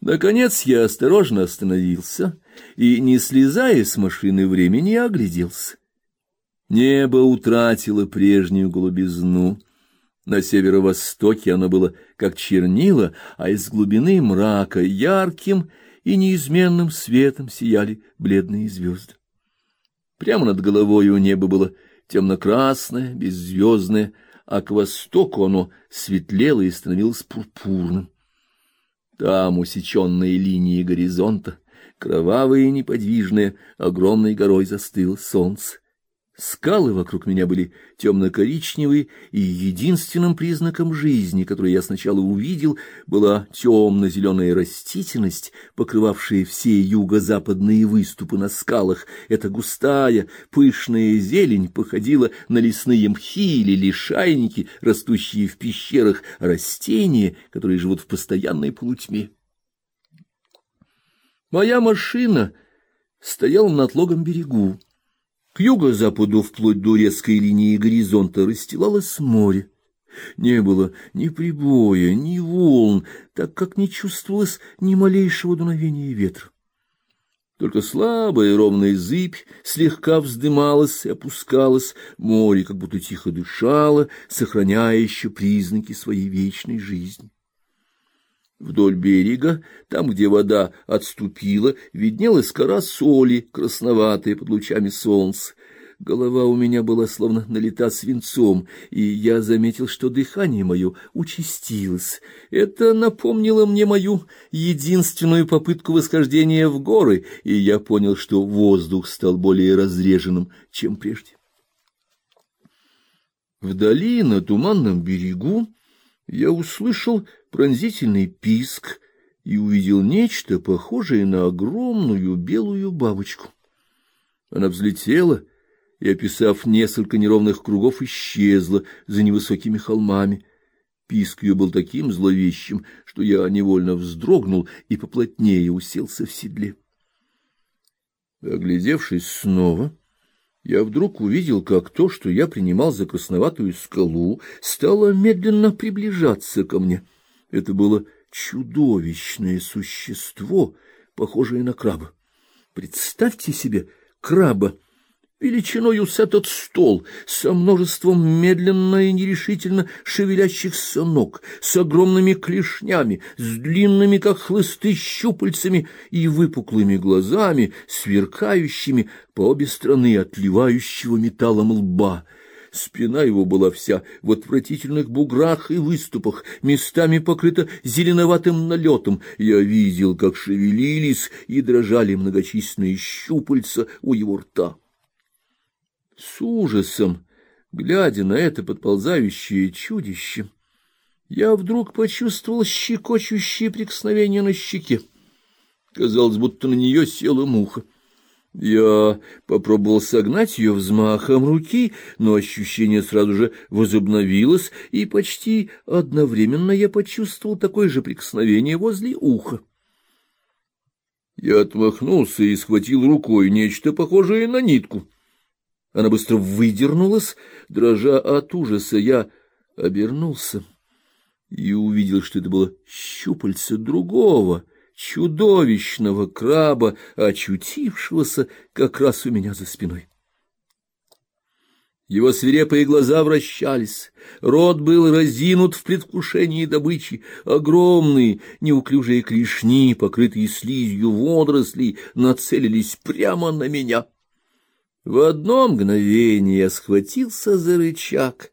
Наконец я осторожно остановился и, не слезая с машины времени, огляделся. Небо утратило прежнюю голубизну. На северо-востоке оно было как чернила, а из глубины мрака ярким и неизменным светом сияли бледные звезды. Прямо над головой у неба было темно-красное, беззвездное, а к востоку оно светлело и становилось пурпурным. Там усеченные линии горизонта, кровавые и неподвижные, огромной горой застыло солнце. Скалы вокруг меня были темно-коричневые, и единственным признаком жизни, который я сначала увидел, была темно-зеленая растительность, покрывавшая все юго-западные выступы на скалах. Эта густая, пышная зелень походила на лесные мхи или лишайники, растущие в пещерах, растения, которые живут в постоянной полутьме. Моя машина стояла на отлогом берегу. К юго-западу, вплоть до резкой линии горизонта, расстилалось море. Не было ни прибоя, ни волн, так как не чувствовалось ни малейшего дуновения ветра. Только слабая ровная зыбь слегка вздымалась и опускалась, море как будто тихо дышало, сохраняя еще признаки своей вечной жизни. Вдоль берега, там, где вода отступила, виднелась кора соли, красноватая под лучами солнца. Голова у меня была словно налита свинцом, и я заметил, что дыхание мое участилось. Это напомнило мне мою единственную попытку восхождения в горы, и я понял, что воздух стал более разреженным, чем прежде. Вдали, на туманном берегу, я услышал пронзительный писк и увидел нечто похожее на огромную белую бабочку. Она взлетела и, описав несколько неровных кругов, исчезла за невысокими холмами. Писк ее был таким зловещим, что я невольно вздрогнул и поплотнее уселся в седле. Оглядевшись снова, я вдруг увидел, как то, что я принимал за красноватую скалу, стало медленно приближаться ко мне. Это было чудовищное существо, похожее на краба. Представьте себе краба величиною с этот стол, со множеством медленно и нерешительно шевелящихся ног, с огромными клешнями, с длинными, как хлысты, щупальцами и выпуклыми глазами, сверкающими по обе стороны отливающего металлом лба. Спина его была вся в отвратительных буграх и выступах, местами покрыта зеленоватым налетом. Я видел, как шевелились и дрожали многочисленные щупальца у его рта. С ужасом, глядя на это подползающее чудище, я вдруг почувствовал щекочущее прикосновение на щеке. Казалось, будто на нее села муха. Я попробовал согнать ее взмахом руки, но ощущение сразу же возобновилось, и почти одновременно я почувствовал такое же прикосновение возле уха. Я отмахнулся и схватил рукой нечто похожее на нитку. Она быстро выдернулась, дрожа от ужаса. Я обернулся и увидел, что это было щупальце другого, чудовищного краба, очутившегося как раз у меня за спиной. Его свирепые глаза вращались, рот был разинут в предвкушении добычи, огромные неуклюжие клешни, покрытые слизью водорослей, нацелились прямо на меня. В одно мгновение я схватился за рычаг,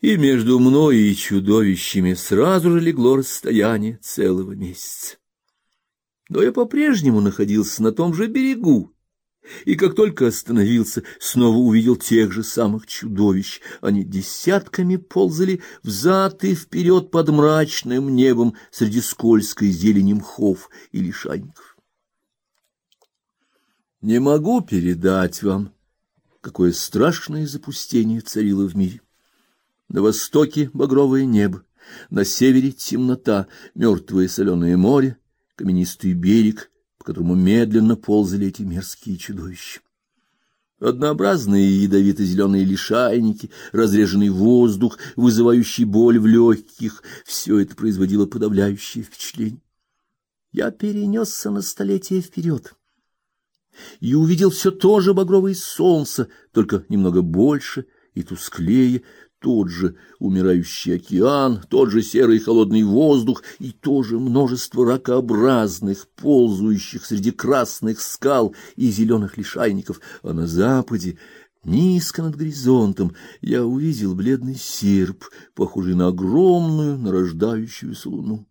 и между мной и чудовищами сразу же легло расстояние целого месяца. Но я по-прежнему находился на том же берегу, и как только остановился, снова увидел тех же самых чудовищ. Они десятками ползали взад и вперед под мрачным небом среди скользкой зелени мхов и лишайников. Не могу передать вам, какое страшное запустение царило в мире. На востоке багровое небо, на севере темнота, мертвое соленое море, каменистый берег, по которому медленно ползали эти мерзкие чудовища. Однообразные ядовито-зеленые лишайники, разреженный воздух, вызывающий боль в легких — все это производило подавляющее впечатление. я перенесся на столетие вперед и увидел все то же багровое солнце, только немного больше и тусклее, тот же умирающий океан, тот же серый холодный воздух и то же множество ракообразных, ползающих среди красных скал и зеленых лишайников, а на западе Низко над горизонтом я увидел бледный серп, похожий на огромную нарождающуюся луну.